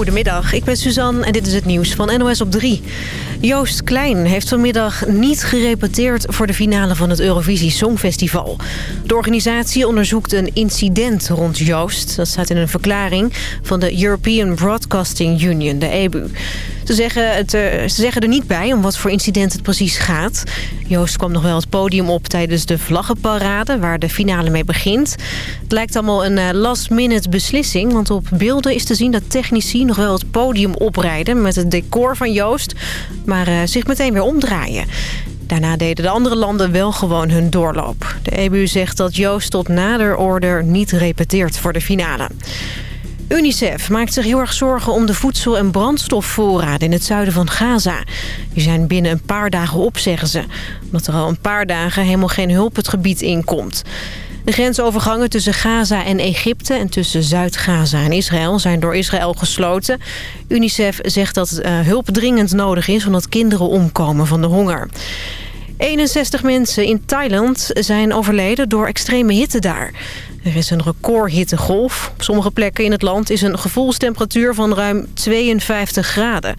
Goedemiddag, ik ben Suzanne en dit is het nieuws van NOS op 3. Joost Klein heeft vanmiddag niet gerepeteerd voor de finale van het Eurovisie Songfestival. De organisatie onderzoekt een incident rond Joost. Dat staat in een verklaring van de European Broadcasting Union, de EBU. Ze zeggen, het, ze zeggen er niet bij om wat voor incident het precies gaat. Joost kwam nog wel het podium op tijdens de vlaggenparade... waar de finale mee begint. Het lijkt allemaal een eh, last-minute beslissing... want op beelden is te zien dat technici nog wel het podium oprijden... met het decor van Joost, maar uh, zich meteen weer omdraaien. Daarna deden de andere landen wel gewoon hun doorloop. De EBU zegt dat Joost tot nader order niet repeteert voor de finale. UNICEF maakt zich heel erg zorgen om de voedsel- en brandstofvoorraden in het zuiden van Gaza. Die zijn binnen een paar dagen op, zeggen ze. Omdat er al een paar dagen helemaal geen hulp het gebied inkomt. De grensovergangen tussen Gaza en Egypte en tussen Zuid-Gaza en Israël zijn door Israël gesloten. UNICEF zegt dat uh, hulp dringend nodig is omdat kinderen omkomen van de honger. 61 mensen in Thailand zijn overleden door extreme hitte daar. Er is een recordhittegolf. Op sommige plekken in het land is een gevoelstemperatuur van ruim 52 graden.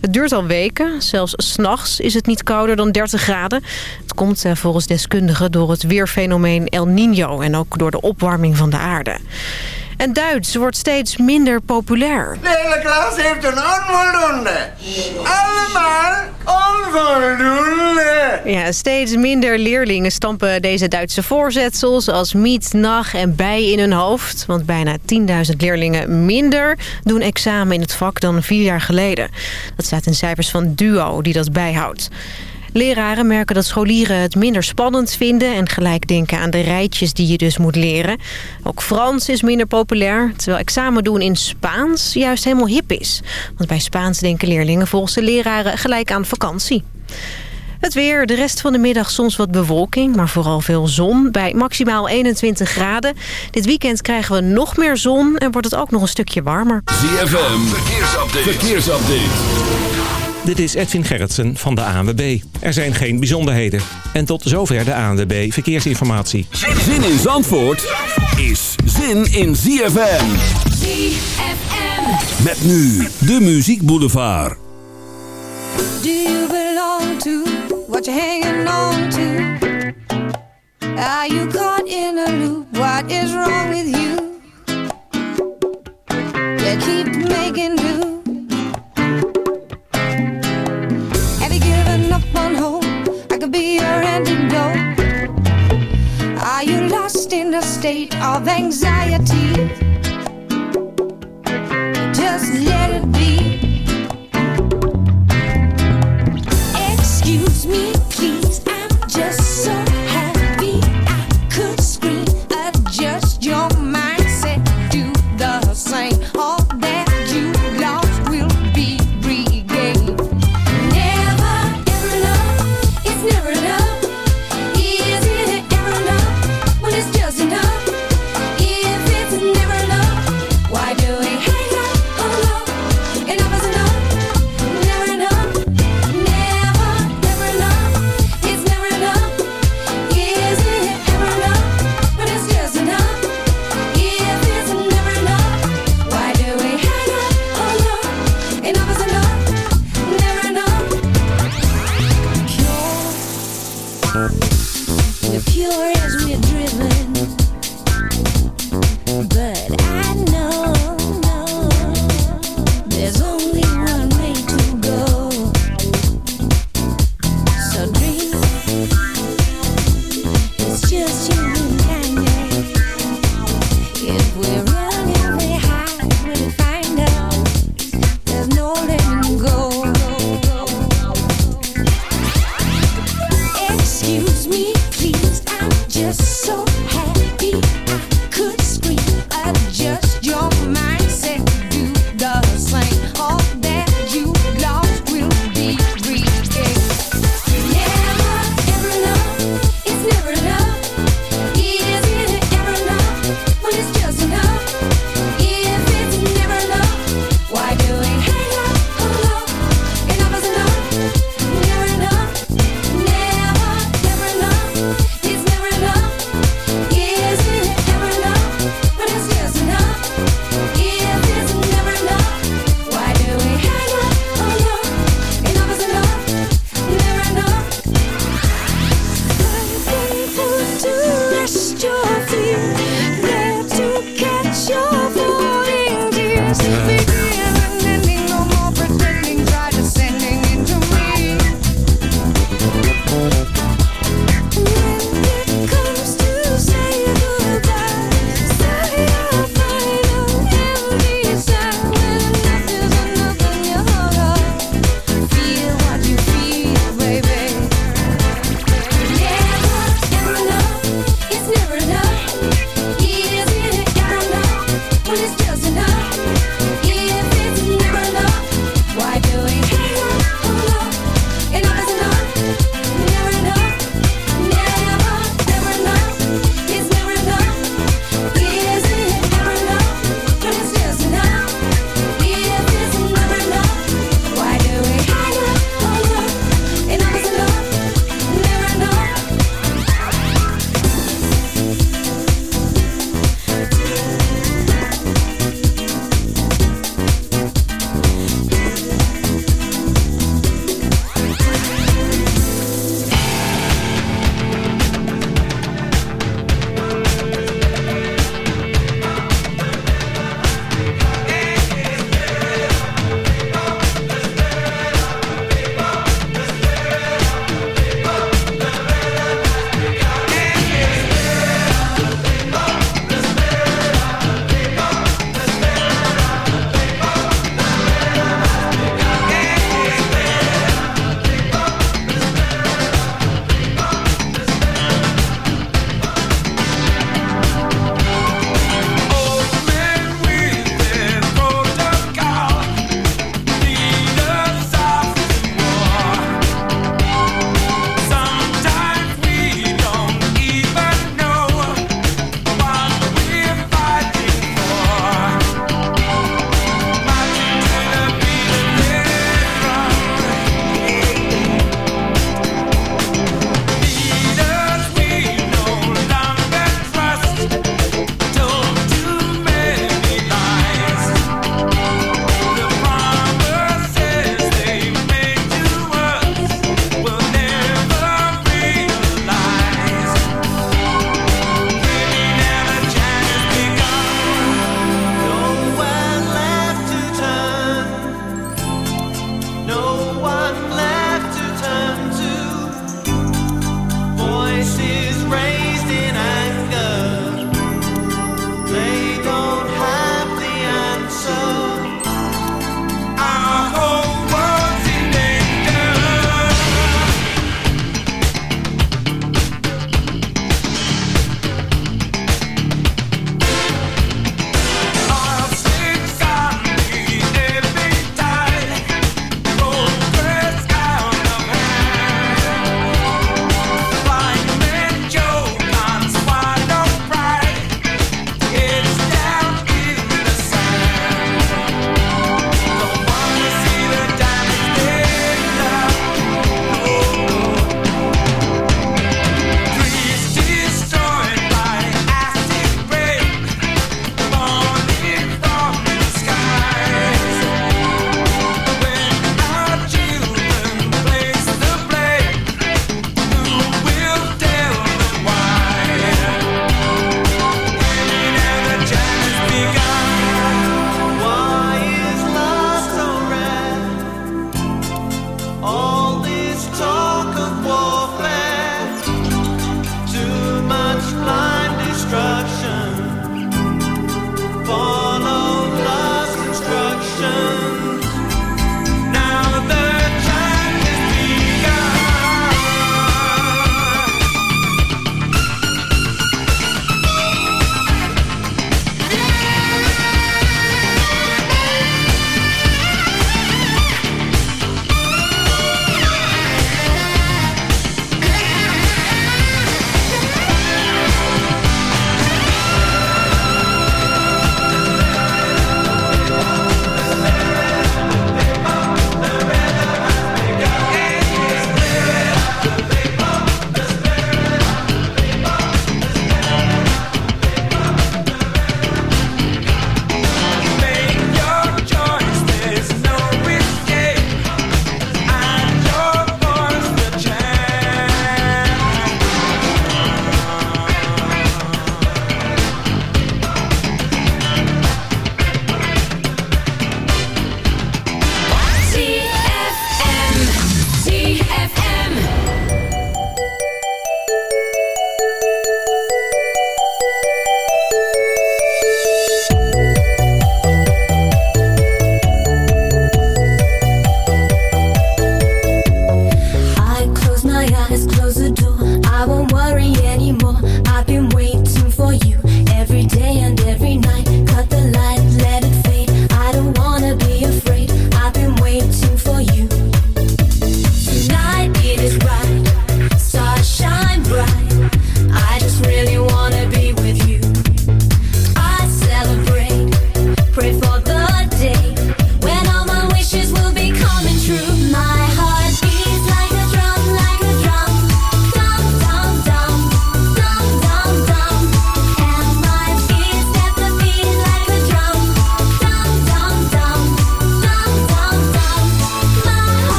Het duurt al weken. Zelfs s'nachts is het niet kouder dan 30 graden. Het komt eh, volgens deskundigen door het weerfenomeen El Niño... en ook door de opwarming van de aarde. En Duits wordt steeds minder populair. De hele klas heeft een onvoldoende. Allemaal onvoldoende. Ja, steeds minder leerlingen stampen deze Duitse voorzetsels... als miet, nacht en bij in hun hoofd. Want bijna 10.000 leerlingen minder doen examen in het vak dan vier jaar geleden. Dat staat in cijfers van DUO die dat bijhoudt. Leraren merken dat scholieren het minder spannend vinden... en gelijk denken aan de rijtjes die je dus moet leren. Ook Frans is minder populair, terwijl examen doen in Spaans juist helemaal hip is. Want bij Spaans denken leerlingen volgens de leraren gelijk aan vakantie. Het weer, de rest van de middag soms wat bewolking, maar vooral veel zon. Bij maximaal 21 graden. Dit weekend krijgen we nog meer zon en wordt het ook nog een stukje warmer. ZFM, verkeersupdate. verkeersupdate. Dit is Edwin Gerritsen van de ANWB. Er zijn geen bijzonderheden. En tot zover de ANWB Verkeersinformatie. Zin in Zandvoort is zin in ZFM. ZFM. Met nu de Muziek Boulevard. Do you belong to what you're hanging on to? Are you caught in a loop? What is wrong with you? You keep making do. Your antidote? Are you lost in a state of anxiety? Just let it be. Excuse me, please, I'm just so.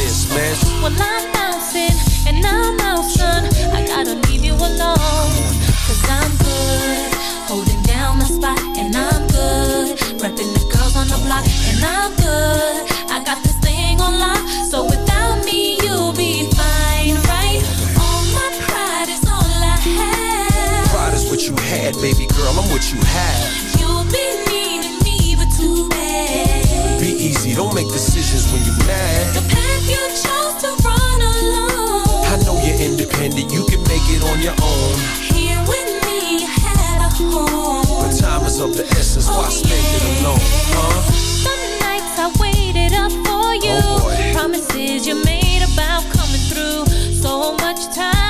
This, man. Well, I'm bouncing and I'm out, son. I gotta leave you alone. Cause I'm good, holding down my spot, and I'm good. Repping the girls on the block, and I'm good. I got this thing on lock, so without me, you'll be fine, right? All my pride is all I have. Pride is what you had, baby girl. I'm what you have. You'll be don't make decisions when you're mad. The path you chose to run alone. I know you're independent, you can make it on your own. Here with me, you had a home. But time is of the essence, why Oh, spend it alone, huh? The nights I waited up for you. Oh. Promises you made about coming through. So much time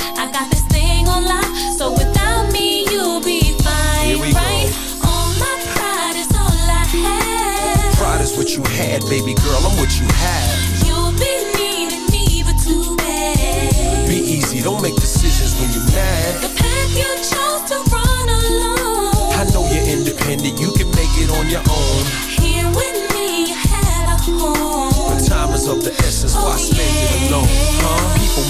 I got this thing on lock. So without me, you'll be fine, Here we go. All my pride is all I have. Pride is what you had, baby girl, I'm what you have. You'll be needing me, but too bad. Be easy, don't make decisions when you're mad. The path you chose to run alone. I know you're independent, you can make it on your own. Here with me, you had a home. But time is of the essence, why Oh, spend it alone? Huh?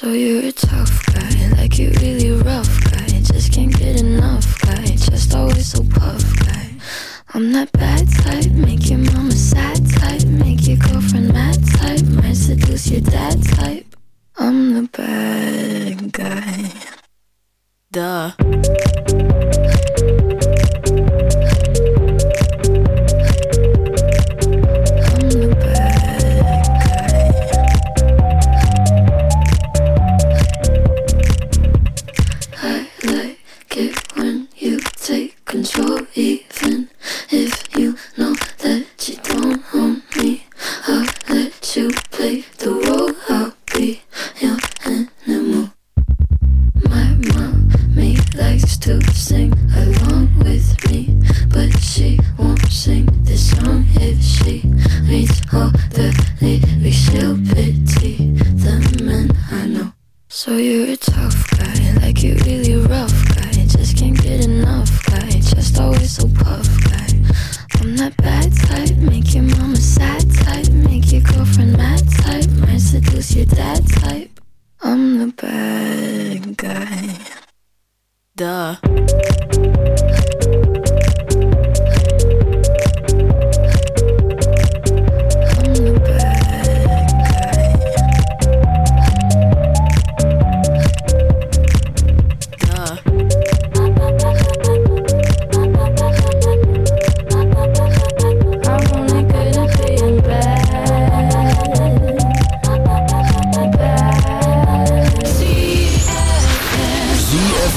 So you're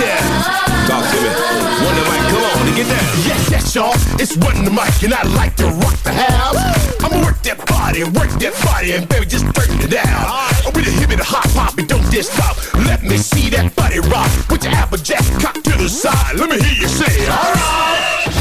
That. Talk to me. Wonder Mike, come on and get down. Yes, yes, y'all. It's Run the Mic, and I like to rock the house. I'ma work that body, work that body, and baby, just turn it down. I'm with a hip and a hop hop, and don't just stop. Let me see that body rock. Put your applejack cock to the side. Let me hear you say, alright.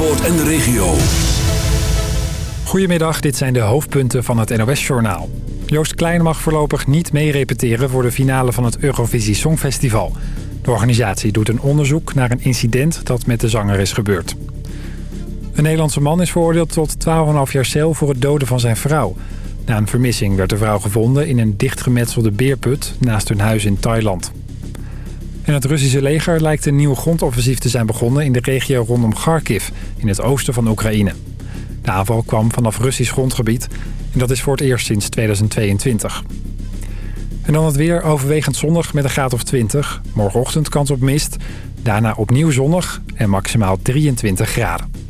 Zandvoort en de regio. Goedemiddag, dit zijn de hoofdpunten van het NOS-journaal. Joost Klein mag voorlopig niet mee repeteren voor de finale van het Eurovisie Songfestival. De organisatie doet een onderzoek naar een incident dat met de zanger is gebeurd. Een Nederlandse man is veroordeeld tot 12,5 jaar cel voor het doden van zijn vrouw. Na een vermissing werd de vrouw gevonden in een dichtgemetselde beerput naast hun huis in Thailand. En het Russische leger lijkt een nieuw grondoffensief te zijn begonnen in de regio rondom Kharkiv, in het oosten van Oekraïne. De aanval kwam vanaf Russisch grondgebied en dat is voor het eerst sinds 2022. En dan het weer overwegend zonnig met een graad of 20. Morgenochtend kans op mist, daarna opnieuw zonnig en maximaal 23 graden.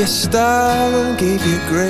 God gave you style and gave you grace